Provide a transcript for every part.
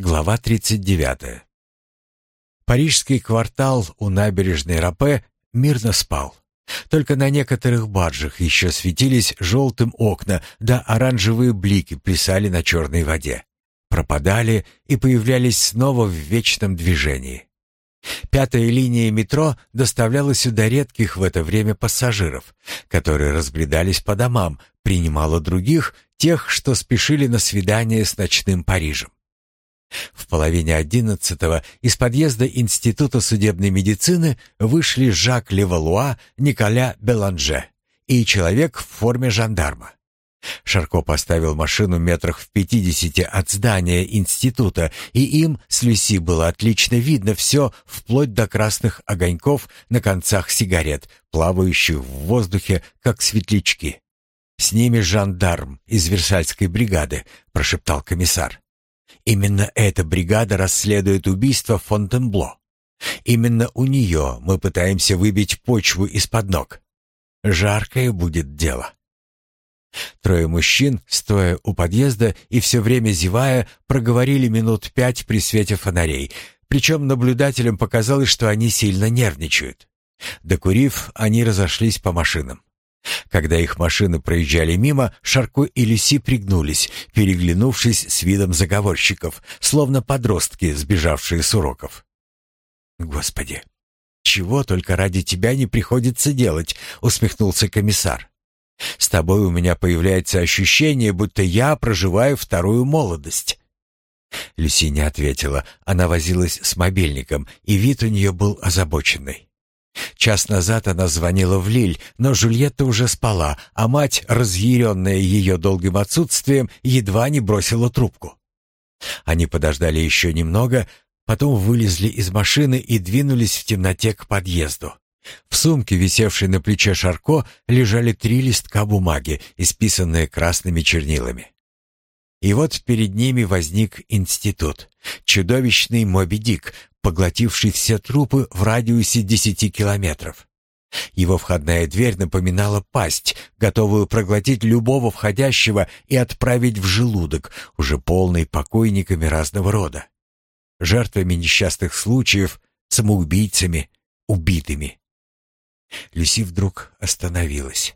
Глава 39. Парижский квартал у набережной Рапе мирно спал. Только на некоторых баржах еще светились желтым окна, да оранжевые блики плясали на черной воде. Пропадали и появлялись снова в вечном движении. Пятая линия метро доставляла сюда редких в это время пассажиров, которые разбредались по домам, принимала других, тех, что спешили на свидание с ночным Парижем. В половине одиннадцатого из подъезда Института судебной медицины вышли Жак Левалуа, Николя Беланже и человек в форме жандарма. Шарко поставил машину метрах в пятидесяти от здания института, и им с Люси было отлично видно все, вплоть до красных огоньков на концах сигарет, плавающих в воздухе, как светлячки. «С ними жандарм из Версальской бригады», — прошептал комиссар. Именно эта бригада расследует убийство Фонтенбло. Именно у нее мы пытаемся выбить почву из-под ног. Жаркое будет дело. Трое мужчин, стоя у подъезда и все время зевая, проговорили минут пять при свете фонарей, причем наблюдателям показалось, что они сильно нервничают. Докурив, они разошлись по машинам. Когда их машины проезжали мимо, Шарко и Люси пригнулись, переглянувшись с видом заговорщиков, словно подростки, сбежавшие с уроков. «Господи, чего только ради тебя не приходится делать», — усмехнулся комиссар. «С тобой у меня появляется ощущение, будто я проживаю вторую молодость». Люси не ответила. Она возилась с мобильником, и вид у нее был озабоченный. Час назад она звонила в Лиль, но Жульетта уже спала, а мать, разъяренная ее долгим отсутствием, едва не бросила трубку. Они подождали еще немного, потом вылезли из машины и двинулись в темноте к подъезду. В сумке, висевшей на плече Шарко, лежали три листка бумаги, исписанные красными чернилами. И вот перед ними возник институт. Чудовищный Моби Дик, поглотивший все трупы в радиусе десяти километров. Его входная дверь напоминала пасть, готовую проглотить любого входящего и отправить в желудок, уже полный покойниками разного рода. Жертвами несчастных случаев, самоубийцами, убитыми. Люси вдруг остановилась.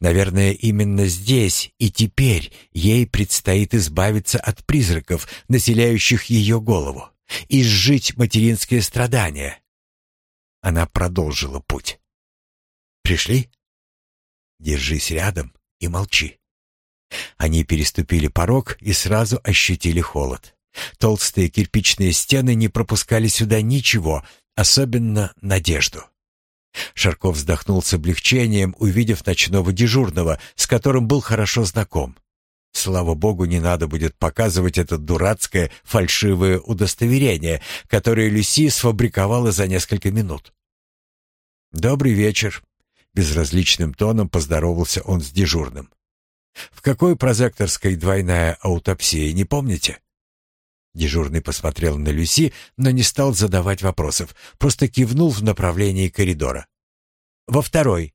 Наверное, именно здесь и теперь ей предстоит избавиться от призраков, населяющих ее голову изжить материнские страдания. Она продолжила путь. «Пришли? Держись рядом и молчи». Они переступили порог и сразу ощутили холод. Толстые кирпичные стены не пропускали сюда ничего, особенно надежду. Шарков вздохнул с облегчением, увидев ночного дежурного, с которым был хорошо знаком. Слава богу, не надо будет показывать это дурацкое фальшивое удостоверение, которое Люси сфабриковала за несколько минут. «Добрый вечер», — безразличным тоном поздоровался он с дежурным. «В какой прозекторской двойная аутопсия, не помните?» Дежурный посмотрел на Люси, но не стал задавать вопросов, просто кивнул в направлении коридора. «Во второй».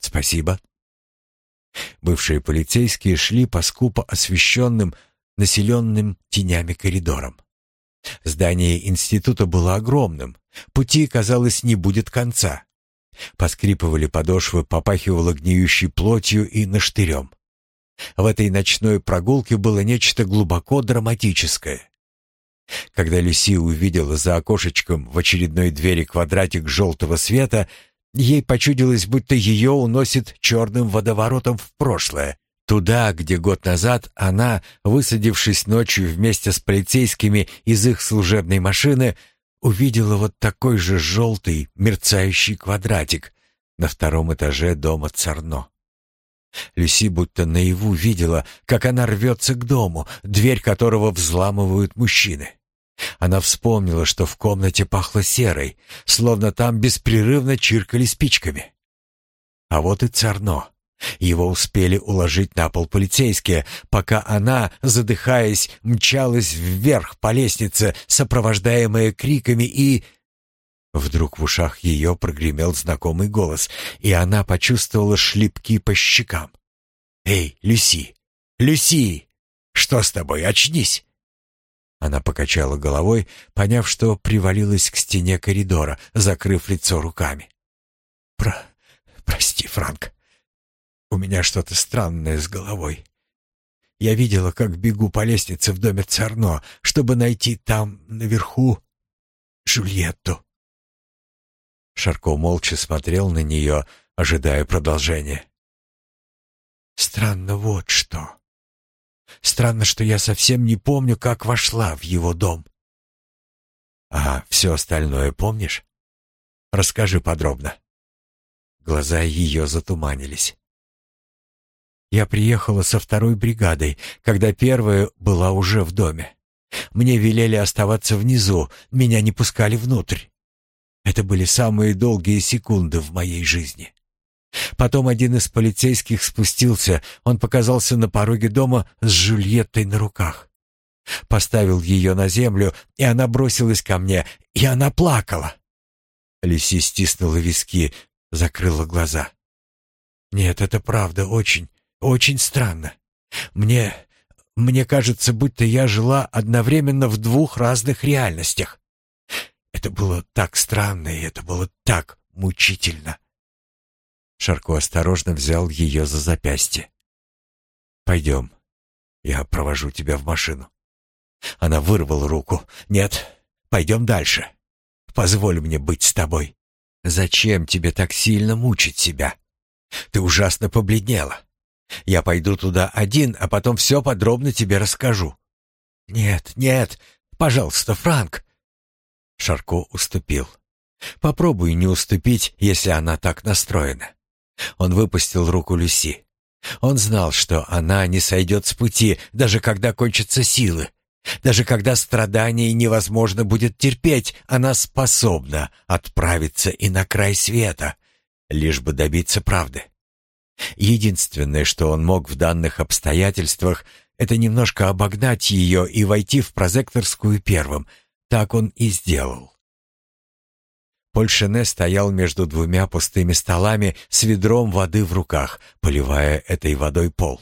«Спасибо», Бывшие полицейские шли по скупо освещенным, населенным тенями коридорам. Здание института было огромным, пути, казалось, не будет конца. Поскрипывали подошвы, попахивало гниющей плотью и наштырем. В этой ночной прогулке было нечто глубоко драматическое. Когда Люси увидела за окошечком в очередной двери квадратик желтого света, Ей почудилось, будто ее уносит черным водоворотом в прошлое, туда, где год назад она, высадившись ночью вместе с полицейскими из их служебной машины, увидела вот такой же желтый, мерцающий квадратик на втором этаже дома Царно. Люси будто наяву видела, как она рвется к дому, дверь которого взламывают мужчины. Она вспомнила, что в комнате пахло серой, словно там беспрерывно чиркали спичками. А вот и Царно. Его успели уложить на пол полицейские, пока она, задыхаясь, мчалась вверх по лестнице, сопровождаемая криками и... Вдруг в ушах ее прогремел знакомый голос, и она почувствовала шлепки по щекам. «Эй, Люси! Люси! Что с тобой? Очнись!» Она покачала головой, поняв, что привалилась к стене коридора, закрыв лицо руками. «Про... прости, Франк. У меня что-то странное с головой. Я видела, как бегу по лестнице в доме Царно, чтобы найти там, наверху, Жульетту». Шарко молча смотрел на нее, ожидая продолжения. «Странно вот что. Странно, что я совсем не помню, как вошла в его дом. А все остальное помнишь? Расскажи подробно. Глаза ее затуманились. Я приехала со второй бригадой, когда первая была уже в доме. Мне велели оставаться внизу, меня не пускали внутрь. Это были самые долгие секунды в моей жизни. Потом один из полицейских спустился, он показался на пороге дома с Жюльеттой на руках. Поставил ее на землю, и она бросилась ко мне, и она плакала. Лиси стиснула виски, закрыла глаза. «Нет, это правда очень, очень странно. Мне... мне кажется, будто я жила одновременно в двух разных реальностях. Это было так странно, и это было так мучительно». Шарко осторожно взял ее за запястье. «Пойдем. Я провожу тебя в машину». Она вырвала руку. «Нет, пойдем дальше. Позволь мне быть с тобой. Зачем тебе так сильно мучить себя? Ты ужасно побледнела. Я пойду туда один, а потом все подробно тебе расскажу». «Нет, нет, пожалуйста, Франк». Шарко уступил. «Попробуй не уступить, если она так настроена. Он выпустил руку Люси. Он знал, что она не сойдет с пути, даже когда кончатся силы. Даже когда страдание невозможно будет терпеть, она способна отправиться и на край света, лишь бы добиться правды. Единственное, что он мог в данных обстоятельствах, это немножко обогнать ее и войти в прозекторскую первым. Так он и сделал. Польшене стоял между двумя пустыми столами с ведром воды в руках, поливая этой водой пол.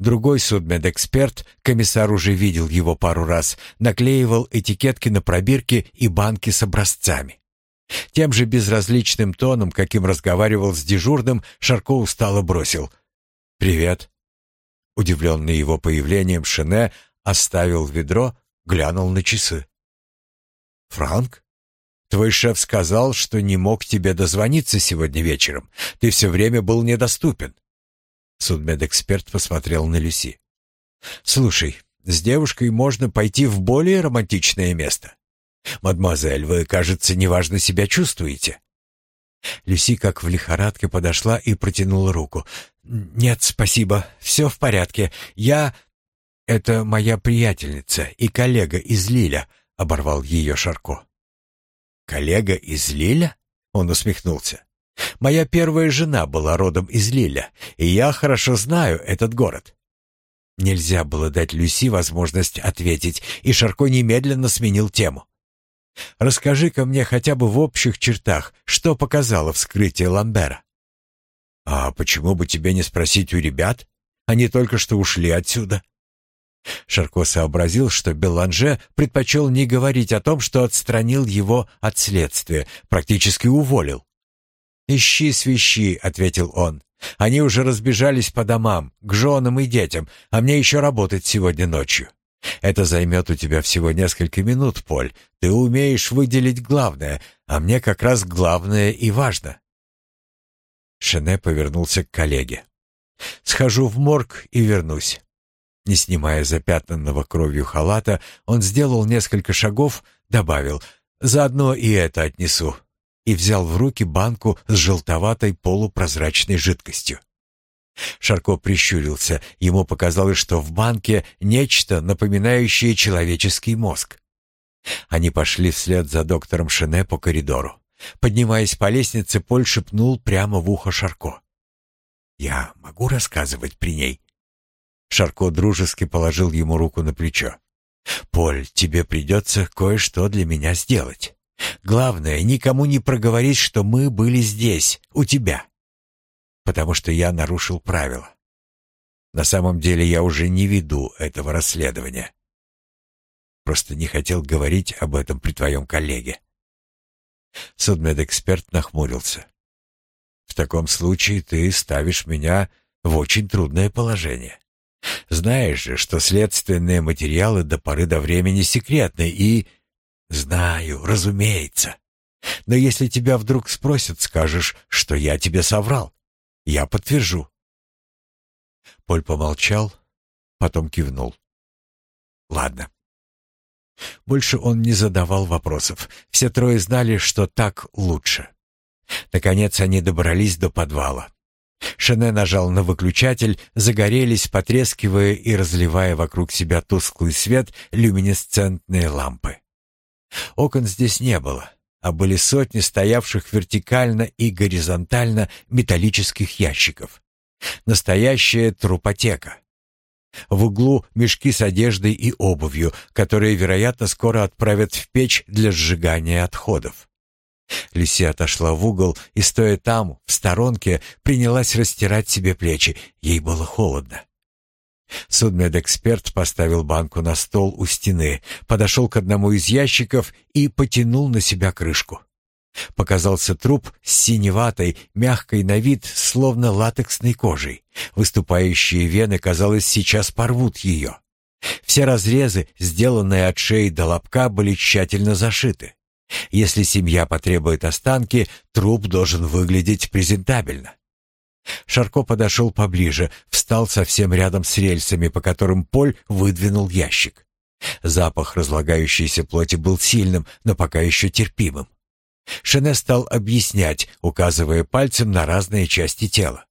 Другой судмедэксперт, комиссар уже видел его пару раз, наклеивал этикетки на пробирки и банки с образцами. Тем же безразличным тоном, каким разговаривал с дежурным, Шарко устало бросил «Привет». Удивленный его появлением, Шене оставил ведро, глянул на часы. «Франк?» Твой шеф сказал, что не мог тебе дозвониться сегодня вечером. Ты все время был недоступен. Судмедэксперт посмотрел на Люси. Слушай, с девушкой можно пойти в более романтичное место. Мадемуазель, вы, кажется, неважно себя чувствуете. Люси как в лихорадке подошла и протянула руку. «Нет, спасибо, все в порядке. Я...» «Это моя приятельница и коллега из Лиля», — оборвал ее Шарко. «Коллега из Лиля?» — он усмехнулся. «Моя первая жена была родом из Лиля, и я хорошо знаю этот город». Нельзя было дать Люси возможность ответить, и Шарко немедленно сменил тему. «Расскажи-ка мне хотя бы в общих чертах, что показало вскрытие Ламбера». «А почему бы тебе не спросить у ребят? Они только что ушли отсюда». Шарко сообразил, что Беланже предпочел не говорить о том, что отстранил его от следствия, практически уволил. «Ищи свищи», — ответил он. «Они уже разбежались по домам, к женам и детям, а мне еще работать сегодня ночью. Это займет у тебя всего несколько минут, Поль. Ты умеешь выделить главное, а мне как раз главное и важно». Шене повернулся к коллеге. «Схожу в морг и вернусь. Не снимая запятнанного кровью халата, он сделал несколько шагов, добавил «Заодно и это отнесу» и взял в руки банку с желтоватой полупрозрачной жидкостью. Шарко прищурился. Ему показалось, что в банке нечто, напоминающее человеческий мозг. Они пошли вслед за доктором Шене по коридору. Поднимаясь по лестнице, Поль шепнул прямо в ухо Шарко. «Я могу рассказывать при ней?» Шарко дружески положил ему руку на плечо. «Поль, тебе придется кое-что для меня сделать. Главное, никому не проговорить, что мы были здесь, у тебя. Потому что я нарушил правила. На самом деле я уже не веду этого расследования». просто не хотел говорить об этом при твоем коллеге». Судмедэксперт нахмурился. «В таком случае ты ставишь меня в очень трудное положение. Знаешь же, что следственные материалы до поры до времени секретны и...» «Знаю, разумеется. Но если тебя вдруг спросят, скажешь, что я тебе соврал. Я подтвержу». Поль помолчал, потом кивнул. «Ладно». Больше он не задавал вопросов. Все трое знали, что так лучше. Наконец они добрались до подвала. Шене нажал на выключатель, загорелись, потрескивая и разливая вокруг себя тусклый свет люминесцентные лампы. Окон здесь не было, а были сотни стоявших вертикально и горизонтально металлических ящиков. Настоящая трупотека. В углу мешки с одеждой и обувью, которые, вероятно, скоро отправят в печь для сжигания отходов. Люси отошла в угол и, стоя там, в сторонке, принялась растирать себе плечи. Ей было холодно. Судмедэксперт поставил банку на стол у стены, подошел к одному из ящиков и потянул на себя крышку. Показался труп с синеватой, мягкой на вид, словно латексной кожей. Выступающие вены, казалось, сейчас порвут ее. Все разрезы, сделанные от шеи до лобка, были тщательно зашиты. Если семья потребует останки, труп должен выглядеть презентабельно. Шарко подошел поближе, встал совсем рядом с рельсами, по которым Поль выдвинул ящик. Запах разлагающейся плоти был сильным, но пока еще терпимым. Шене стал объяснять, указывая пальцем на разные части тела.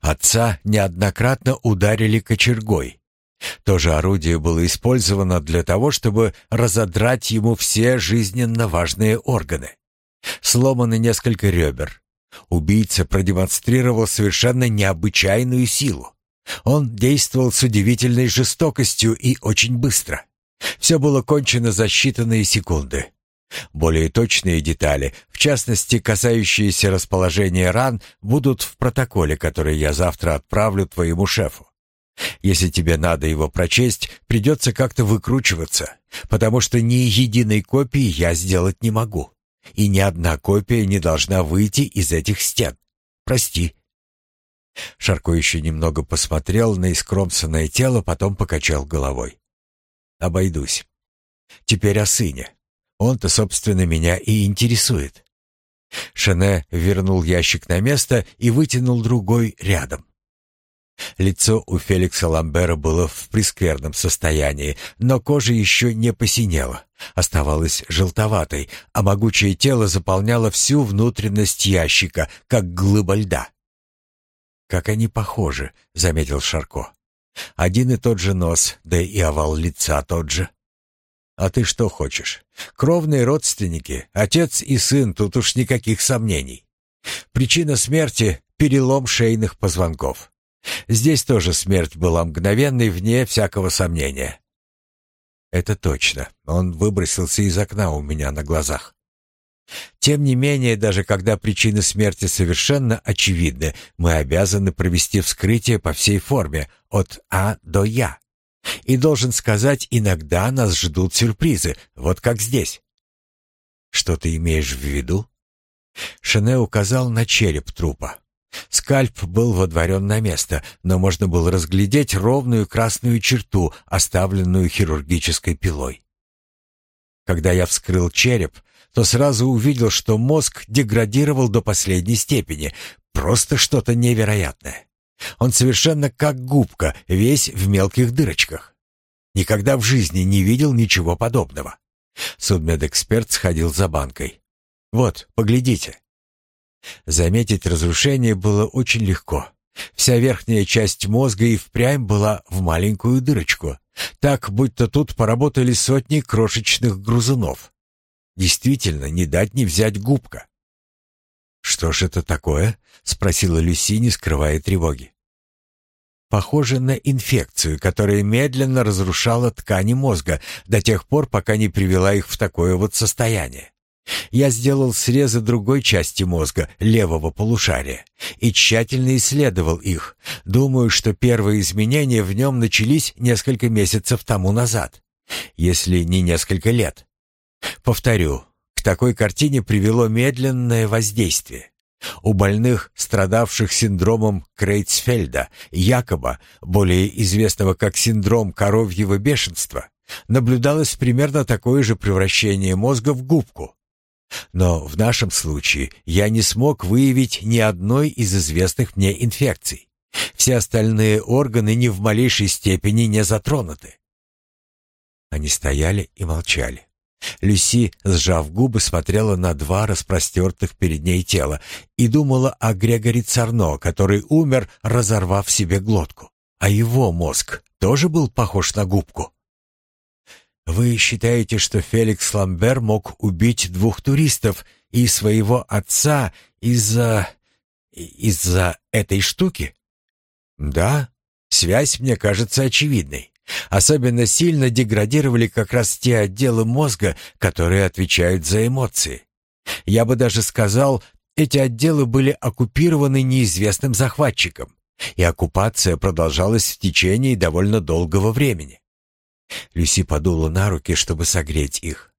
Отца неоднократно ударили кочергой. То же орудие было использовано для того, чтобы разодрать ему все жизненно важные органы. Сломаны несколько ребер. Убийца продемонстрировал совершенно необычайную силу. Он действовал с удивительной жестокостью и очень быстро. Все было кончено за считанные секунды. Более точные детали, в частности, касающиеся расположения ран, будут в протоколе, который я завтра отправлю твоему шефу. Если тебе надо его прочесть, придется как-то выкручиваться, потому что ни единой копии я сделать не могу. И ни одна копия не должна выйти из этих стен. Прости. Шарко еще немного посмотрел на искромсанное тело, потом покачал головой. Обойдусь. Теперь о сыне. Он-то, собственно, меня и интересует. Шене вернул ящик на место и вытянул другой рядом. Лицо у Феликса Ламбера было в прескверном состоянии, но кожа еще не посинела, оставалась желтоватой, а могучее тело заполняло всю внутренность ящика, как глыба льда. «Как они похожи», — заметил Шарко. «Один и тот же нос, да и овал лица тот же». «А ты что хочешь? Кровные родственники, отец и сын, тут уж никаких сомнений. Причина смерти — перелом шейных позвонков. Здесь тоже смерть была мгновенной, вне всякого сомнения». «Это точно. Он выбросился из окна у меня на глазах». Тем не менее, даже когда причины смерти совершенно очевидны, мы обязаны провести вскрытие по всей форме, от А до Я. И должен сказать, иногда нас ждут сюрпризы, вот как здесь. Что ты имеешь в виду? Шене указал на череп трупа. Скальп был водворен на место, но можно было разглядеть ровную красную черту, оставленную хирургической пилой. Когда я вскрыл череп, то сразу увидел, что мозг деградировал до последней степени. Просто что-то невероятное. Он совершенно как губка, весь в мелких дырочках. Никогда в жизни не видел ничего подобного. Судмедэксперт сходил за банкой. «Вот, поглядите». Заметить разрушение было очень легко. Вся верхняя часть мозга и впрямь была в маленькую дырочку. Так, будто тут поработали сотни крошечных грузунов. Действительно, не дать не взять губка. «Что ж это такое?» — спросила Люси, не скрывая тревоги. «Похоже на инфекцию, которая медленно разрушала ткани мозга до тех пор, пока не привела их в такое вот состояние. Я сделал срезы другой части мозга, левого полушария, и тщательно исследовал их. Думаю, что первые изменения в нем начались несколько месяцев тому назад. если не несколько лет. Повторю, к такой картине привело медленное воздействие. У больных, страдавших синдромом Крейцфельда, якобы, более известного как синдром коровьего бешенства, наблюдалось примерно такое же превращение мозга в губку. Но в нашем случае я не смог выявить ни одной из известных мне инфекций. Все остальные органы ни в малейшей степени не затронуты. Они стояли и молчали. Люси, сжав губы, смотрела на два распростертых перед ней тела и думала о Грегоре Царно, который умер, разорвав себе глотку. А его мозг тоже был похож на губку. «Вы считаете, что Феликс Ламбер мог убить двух туристов и своего отца из-за... из-за этой штуки?» «Да, связь мне кажется очевидной. Особенно сильно деградировали как раз те отделы мозга, которые отвечают за эмоции. Я бы даже сказал, эти отделы были оккупированы неизвестным захватчиком, и оккупация продолжалась в течение довольно долгого времени. Люси подула на руки, чтобы согреть их.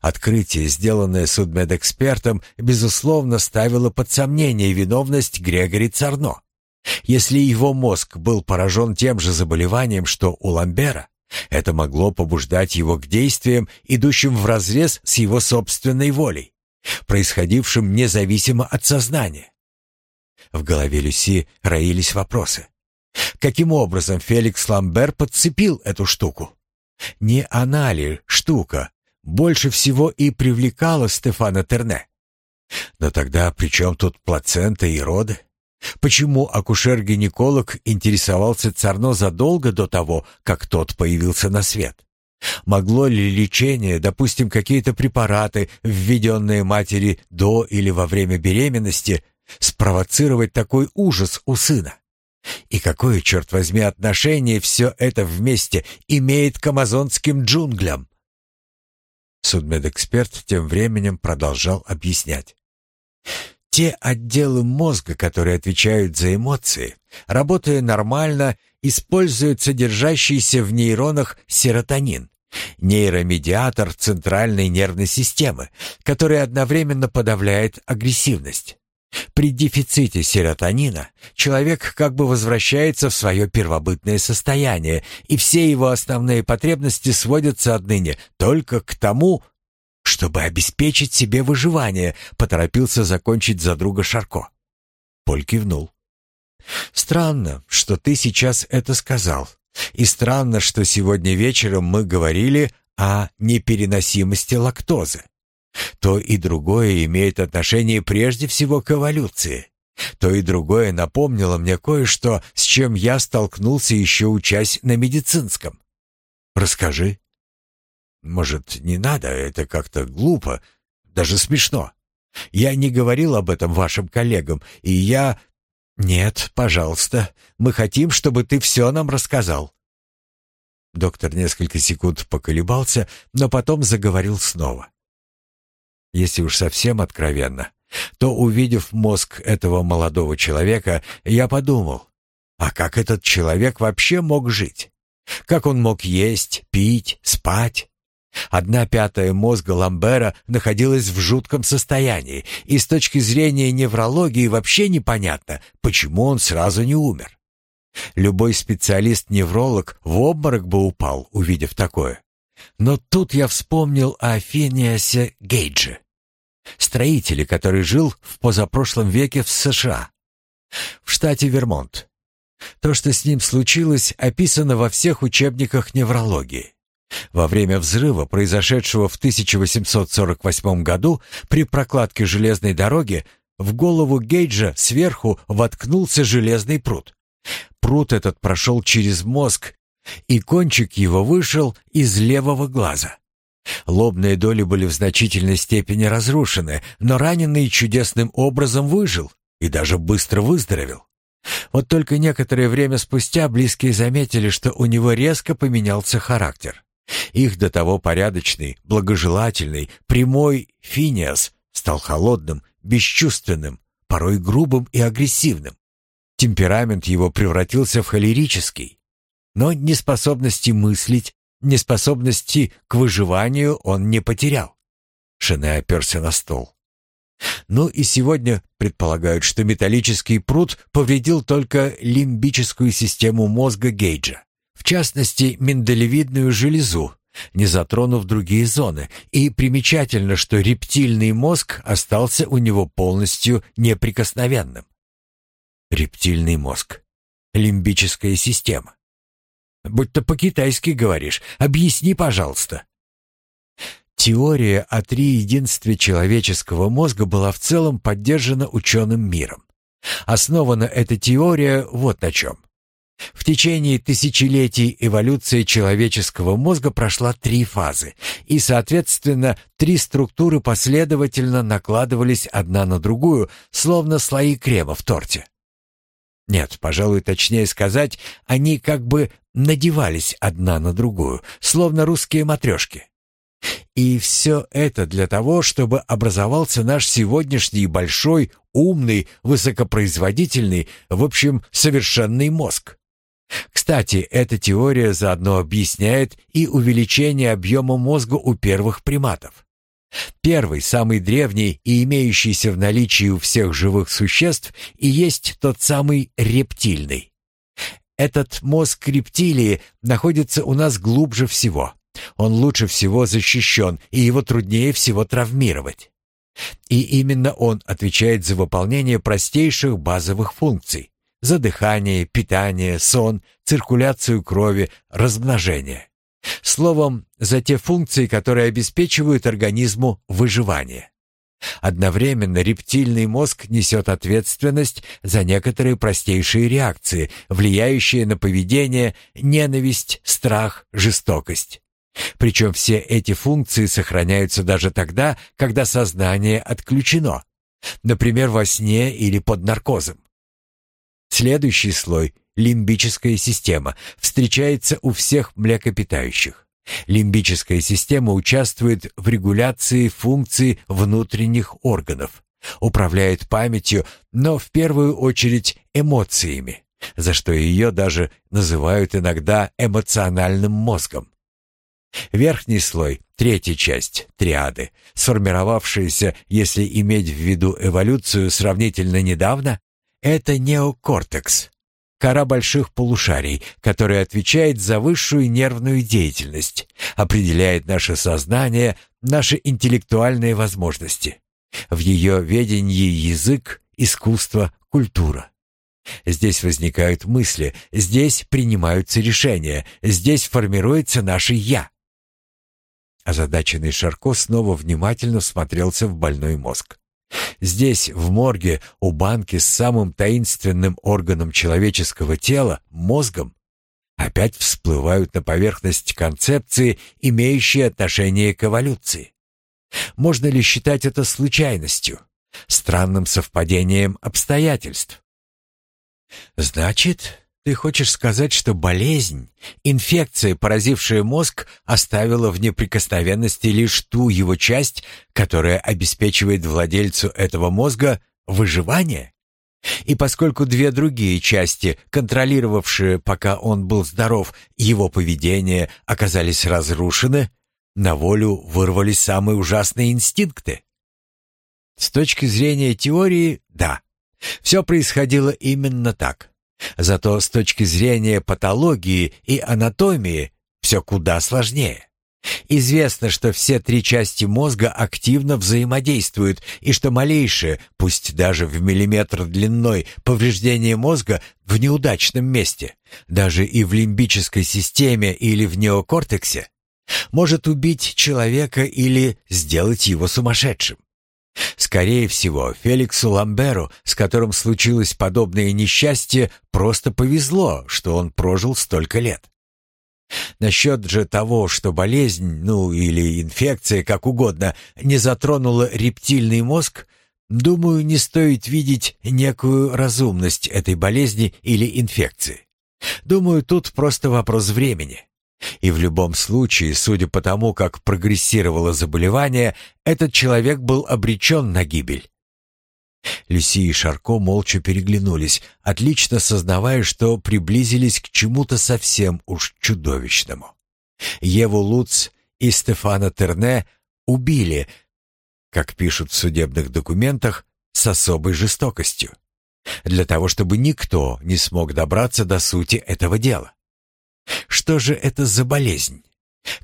Открытие, сделанное судмедэкспертом, безусловно, ставило под сомнение виновность Грегори Царно. Если его мозг был поражен тем же заболеванием, что у Ламбера, это могло побуждать его к действиям, идущим вразрез с его собственной волей, происходившим независимо от сознания. В голове Люси роились вопросы. Каким образом Феликс Ламбер подцепил эту штуку? Не она ли штука больше всего и привлекала Стефана Терне? Но тогда при чем тут плацента и роды? Почему акушер-гинеколог интересовался Царно задолго до того, как тот появился на свет? Могло ли лечение, допустим, какие-то препараты, введенные матери до или во время беременности, спровоцировать такой ужас у сына? И какое, черт возьми, отношение все это вместе имеет к амазонским джунглям? Судмедэксперт тем временем продолжал объяснять. Те отделы мозга, которые отвечают за эмоции, работая нормально, используют содержащийся в нейронах серотонин, нейромедиатор центральной нервной системы, который одновременно подавляет агрессивность. При дефиците серотонина человек как бы возвращается в свое первобытное состояние, и все его основные потребности сводятся отныне только к тому, чтобы обеспечить себе выживание, поторопился закончить за друга Шарко. Поль кивнул. Странно, что ты сейчас это сказал. И странно, что сегодня вечером мы говорили о непереносимости лактозы. То и другое имеет отношение прежде всего к эволюции. То и другое напомнило мне кое-что, с чем я столкнулся еще учась на медицинском. Расскажи. Может, не надо, это как-то глупо, даже смешно. Я не говорил об этом вашим коллегам, и я... Нет, пожалуйста, мы хотим, чтобы ты все нам рассказал. Доктор несколько секунд поколебался, но потом заговорил снова. Если уж совсем откровенно, то, увидев мозг этого молодого человека, я подумал, а как этот человек вообще мог жить? Как он мог есть, пить, спать? Одна пятая мозга Ламбера находилась в жутком состоянии, и с точки зрения неврологии вообще непонятно, почему он сразу не умер. Любой специалист-невролог в обморок бы упал, увидев такое. Но тут я вспомнил о Финиасе Гейдже, строителе, который жил в позапрошлом веке в США, в штате Вермонт. То, что с ним случилось, описано во всех учебниках неврологии. Во время взрыва, произошедшего в 1848 году при прокладке железной дороги, в голову Гейджа сверху воткнулся железный пруд. Пруд этот прошел через мозг, и кончик его вышел из левого глаза. Лобные доли были в значительной степени разрушены, но раненый чудесным образом выжил и даже быстро выздоровел. Вот только некоторое время спустя близкие заметили, что у него резко поменялся характер. Их до того порядочный, благожелательный, прямой Финиас стал холодным, бесчувственным, порой грубым и агрессивным. Темперамент его превратился в холерический. Но ни способности мыслить, Неспособности к выживанию он не потерял. Шене оперся на стол. Ну и сегодня предполагают, что металлический пруд повредил только лимбическую систему мозга Гейджа, в частности, миндалевидную железу, не затронув другие зоны, и примечательно, что рептильный мозг остался у него полностью неприкосновенным. Рептильный мозг. Лимбическая система. Будь-то по-китайски говоришь. Объясни, пожалуйста. Теория о триединстве человеческого мозга была в целом поддержана ученым миром. Основана эта теория вот на чем. В течение тысячелетий эволюция человеческого мозга прошла три фазы, и, соответственно, три структуры последовательно накладывались одна на другую, словно слои крема в торте. Нет, пожалуй, точнее сказать, они как бы надевались одна на другую, словно русские матрешки. И все это для того, чтобы образовался наш сегодняшний большой, умный, высокопроизводительный, в общем, совершенный мозг. Кстати, эта теория заодно объясняет и увеличение объема мозга у первых приматов. Первый, самый древний и имеющийся в наличии у всех живых существ, и есть тот самый рептильный. Этот мозг рептилии находится у нас глубже всего. Он лучше всего защищен, и его труднее всего травмировать. И именно он отвечает за выполнение простейших базовых функций за дыхание, питание, сон, циркуляцию крови, размножение. Словом, за те функции, которые обеспечивают организму выживание. Одновременно рептильный мозг несет ответственность за некоторые простейшие реакции, влияющие на поведение, ненависть, страх, жестокость. Причем все эти функции сохраняются даже тогда, когда сознание отключено, например, во сне или под наркозом. Следующий слой – лимбическая система – встречается у всех млекопитающих. Лимбическая система участвует в регуляции функций внутренних органов, управляет памятью, но в первую очередь эмоциями, за что ее даже называют иногда эмоциональным мозгом. Верхний слой, третья часть, триады, сформировавшаяся, если иметь в виду эволюцию сравнительно недавно, это неокортекс, кора больших полушарий, которая отвечает за высшую нервную деятельность, определяет наше сознание, наши интеллектуальные возможности. В ее ведении язык, искусство, культура. Здесь возникают мысли, здесь принимаются решения, здесь формируется наше «я». Озадаченный Шарко снова внимательно всмотрелся в больной мозг. Здесь, в морге, у банки с самым таинственным органом человеческого тела, мозгом, опять всплывают на поверхность концепции, имеющие отношение к эволюции. Можно ли считать это случайностью, странным совпадением обстоятельств? Значит, ты хочешь сказать, что болезнь, инфекция, поразившая мозг, оставила в неприкосновенности лишь ту его часть, которая обеспечивает владельцу этого мозга выживание? И поскольку две другие части, контролировавшие, пока он был здоров, его поведение, оказались разрушены, на волю вырвались самые ужасные инстинкты? С точки зрения теории, да. Все происходило именно так. Зато с точки зрения патологии и анатомии все куда сложнее. Известно, что все три части мозга активно взаимодействуют и что малейшее, пусть даже в миллиметр длиной, повреждение мозга в неудачном месте, даже и в лимбической системе или в неокортексе, может убить человека или сделать его сумасшедшим. Скорее всего, Феликсу Ламберу, с которым случилось подобное несчастье, просто повезло, что он прожил столько лет. Насчет же того, что болезнь, ну или инфекция, как угодно, не затронула рептильный мозг, думаю, не стоит видеть некую разумность этой болезни или инфекции. Думаю, тут просто вопрос времени. И в любом случае, судя по тому, как прогрессировало заболевание, этот человек был обречен на гибель. Люси и Шарко молча переглянулись, отлично сознавая, что приблизились к чему-то совсем уж чудовищному. Еву Луц и Стефана Терне убили, как пишут в судебных документах, с особой жестокостью, для того, чтобы никто не смог добраться до сути этого дела. Что же это за болезнь?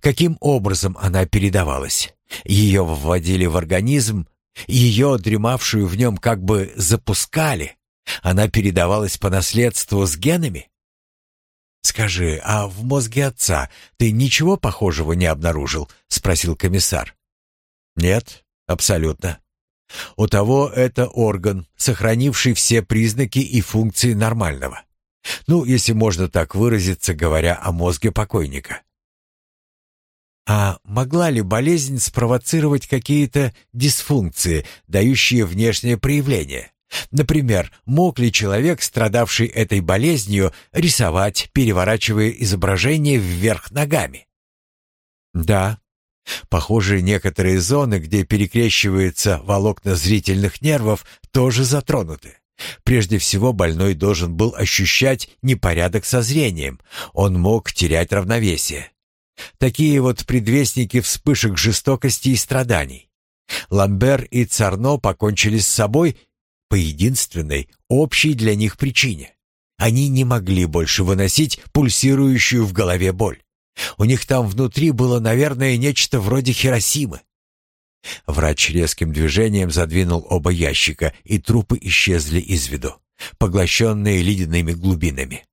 Каким образом она передавалась? Ее вводили в организм, ее, дремавшую в нем, как бы запускали. Она передавалась по наследству с генами? «Скажи, а в мозге отца ты ничего похожего не обнаружил?» — спросил комиссар. «Нет, абсолютно. У того это орган, сохранивший все признаки и функции нормального. Ну, если можно так выразиться, говоря о мозге покойника. А могла ли болезнь спровоцировать какие-то дисфункции, дающие внешнее проявление? Например, мог ли человек, страдавший этой болезнью, рисовать, переворачивая изображение вверх ногами? Да. Похоже, некоторые зоны, где перекрещиваются волокна зрительных нервов, тоже затронуты. Прежде всего, больной должен был ощущать непорядок со зрением. Он мог терять равновесие. Такие вот предвестники вспышек жестокости и страданий. Ламбер и Царно покончили с собой по единственной, общей для них причине. Они не могли больше выносить пульсирующую в голове боль. У них там внутри было, наверное, нечто вроде Хиросимы. Врач резким движением задвинул оба ящика, и трупы исчезли из виду, поглощенные ледяными глубинами.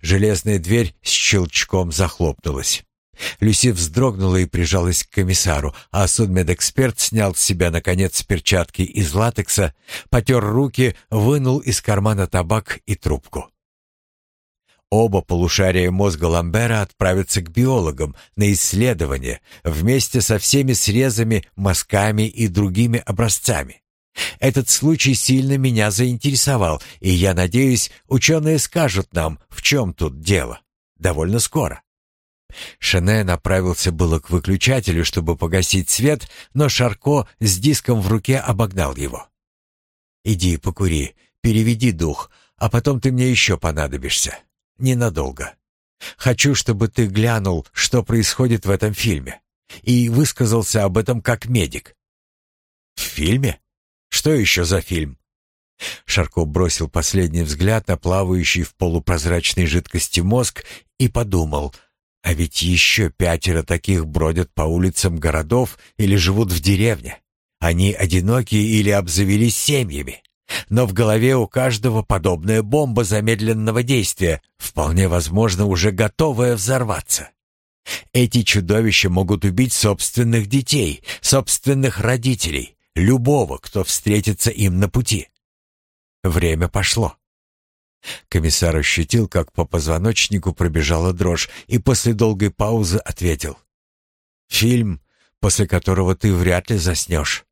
Железная дверь с щелчком захлопнулась. Люси вздрогнула и прижалась к комиссару, а судмедэксперт снял с себя, наконец, перчатки из латекса, потер руки, вынул из кармана табак и трубку. Оба полушария мозга Ламбера отправятся к биологам на исследование вместе со всеми срезами, мазками и другими образцами. Этот случай сильно меня заинтересовал, и я надеюсь, ученые скажут нам, в чем тут дело. Довольно скоро. Шене направился было к выключателю, чтобы погасить свет, но Шарко с диском в руке обогнал его. «Иди покури, переведи дух, а потом ты мне еще понадобишься. Ненадолго. Хочу, чтобы ты глянул, что происходит в этом фильме, и высказался об этом как медик». «В фильме? Что еще за фильм?» Шарко бросил последний взгляд на плавающий в полупрозрачной жидкости мозг и подумал, а ведь еще пятеро таких бродят по улицам городов или живут в деревне. Они одиноки или обзавелись семьями. Но в голове у каждого подобная бомба замедленного действия, вполне возможно, уже готовая взорваться. Эти чудовища могут убить собственных детей, собственных родителей, любого, кто встретится им на пути. Время пошло. Комиссар ощутил, как по позвоночнику пробежала дрожь, и после долгой паузы ответил. «Фильм, после которого ты вряд ли заснешь.